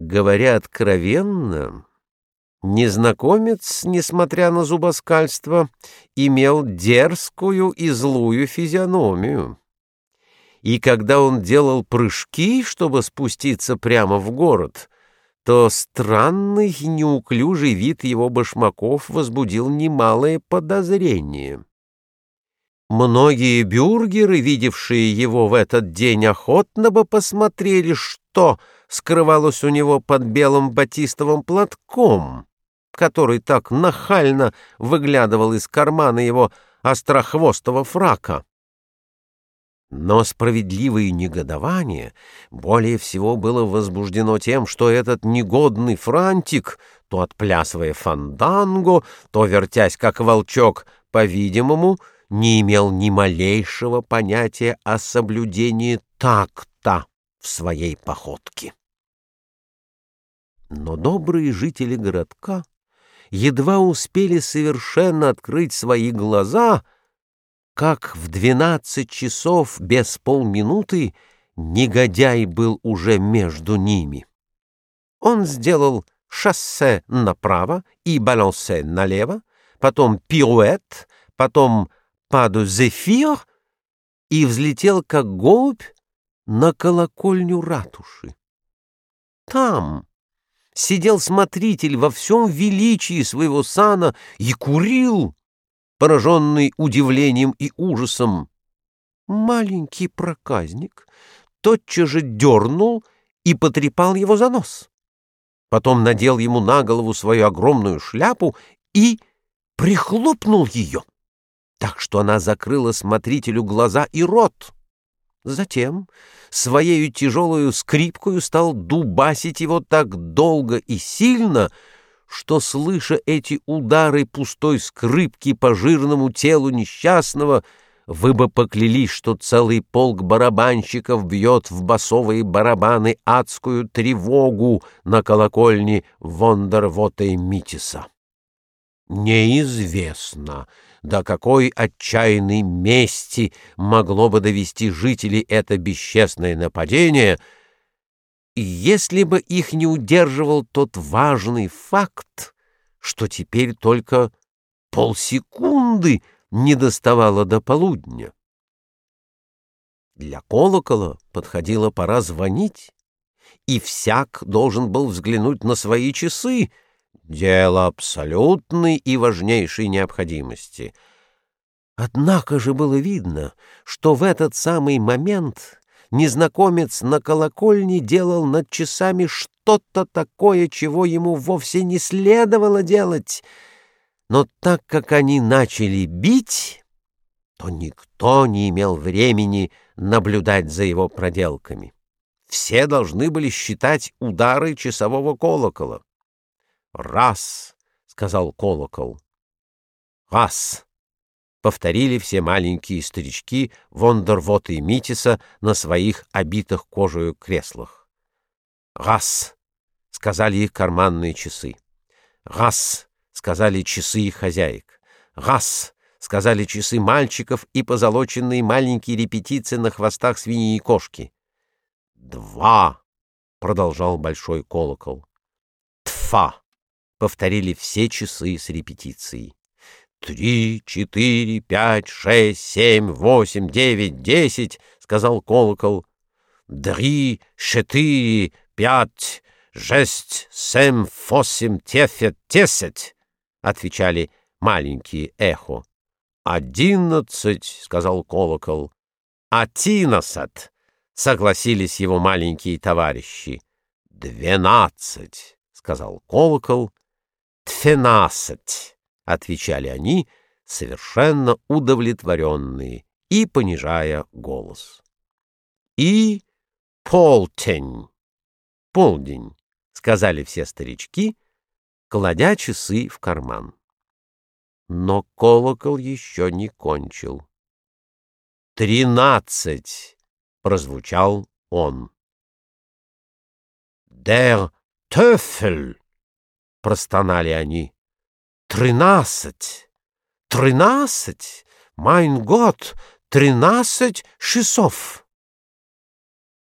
Говоря откровенно, незнакомец, несмотря на зубоскальство, имел дерзкую и злую физиономию. И когда он делал прыжки, чтобы спуститься прямо в город, то странный неуклюжий вид его башмаков возбудил немалое подозрение. Многие бюргеры, видевшие его в этот день, охотно бы посмотрели, что скрывалось у него под белым батистовым платком, который так нахально выглядывал из кармана его острохвостого фрака. Но справедливое негодование более всего было возбуждено тем, что этот негодный франтик, то отплясывая фанданго, то вертясь как волчок, по-видимому, не имел ни малейшего понятия о соблюдении такта в своей походке. Но добрые жители городка едва успели совершенно открыть свои глаза, как в двенадцать часов без полминуты негодяй был уже между ними. Он сделал шоссе направо и балансе налево, потом пируэт, потом паду зефир и взлетел, как голубь, на колокольню ратуши. Там сидел смотритель во всем величии своего сана и курил, пораженный удивлением и ужасом. Маленький проказник тотчас же дернул и потрепал его за нос. Потом надел ему на голову свою огромную шляпу и прихлопнул ее так что она закрыла смотрителю глаза и рот. Затем своею тяжелую скрипкою стал дубасить его так долго и сильно, что, слыша эти удары пустой скрипки по жирному телу несчастного, вы бы поклялись, что целый полк барабанщиков бьет в басовые барабаны адскую тревогу на колокольне Вондервота и Митиса. Неизвестно, до какой отчаянной мести могло бы довести жителей это бесчестное нападение, если бы их не удерживал тот важный факт, что теперь только полсекунды не доставало до полудня. Для колокола подходила пора звонить, и всяк должен был взглянуть на свои часы, Дело абсолютной и важнейшей необходимости. Однако же было видно, что в этот самый момент незнакомец на колокольне делал над часами что-то такое, чего ему вовсе не следовало делать. Но так как они начали бить, то никто не имел времени наблюдать за его проделками. Все должны были считать удары часового колокола. «Раз!» — сказал колокол. «Раз!» — повторили все маленькие старички Вондервота и Митиса на своих обитых кожей креслах. «Раз!» — сказали их карманные часы. «Раз!» — сказали часы их хозяек. «Раз!» — сказали часы мальчиков и позолоченные маленькие репетиции на хвостах свиньи и кошки. «Два!» — продолжал большой колокол. «Тфа!» Повторили все часы с репетицией. «Три, четыре, пять, шесть, семь, восемь, девять, десять», — сказал колокол. «Дри, четыре, пять, шесть, семь, восемь, девять, десять», — отвечали маленькие эхо. «Одиннадцать», — сказал колокол. «Одиннадцать», — согласились его маленькие товарищи. «Двенадцать», — сказал колокол. «Двенадцать», — отвечали они, совершенно удовлетворенные и понижая голос. «И полтень, полдень», — сказали все старички, кладя часы в карман. Но колокол еще не кончил. «Тринадцать!» — прозвучал он. «Der Teufel!» — простонали они. «Тринадцать! Тринадцать! Майн год! Тринадцать часов!»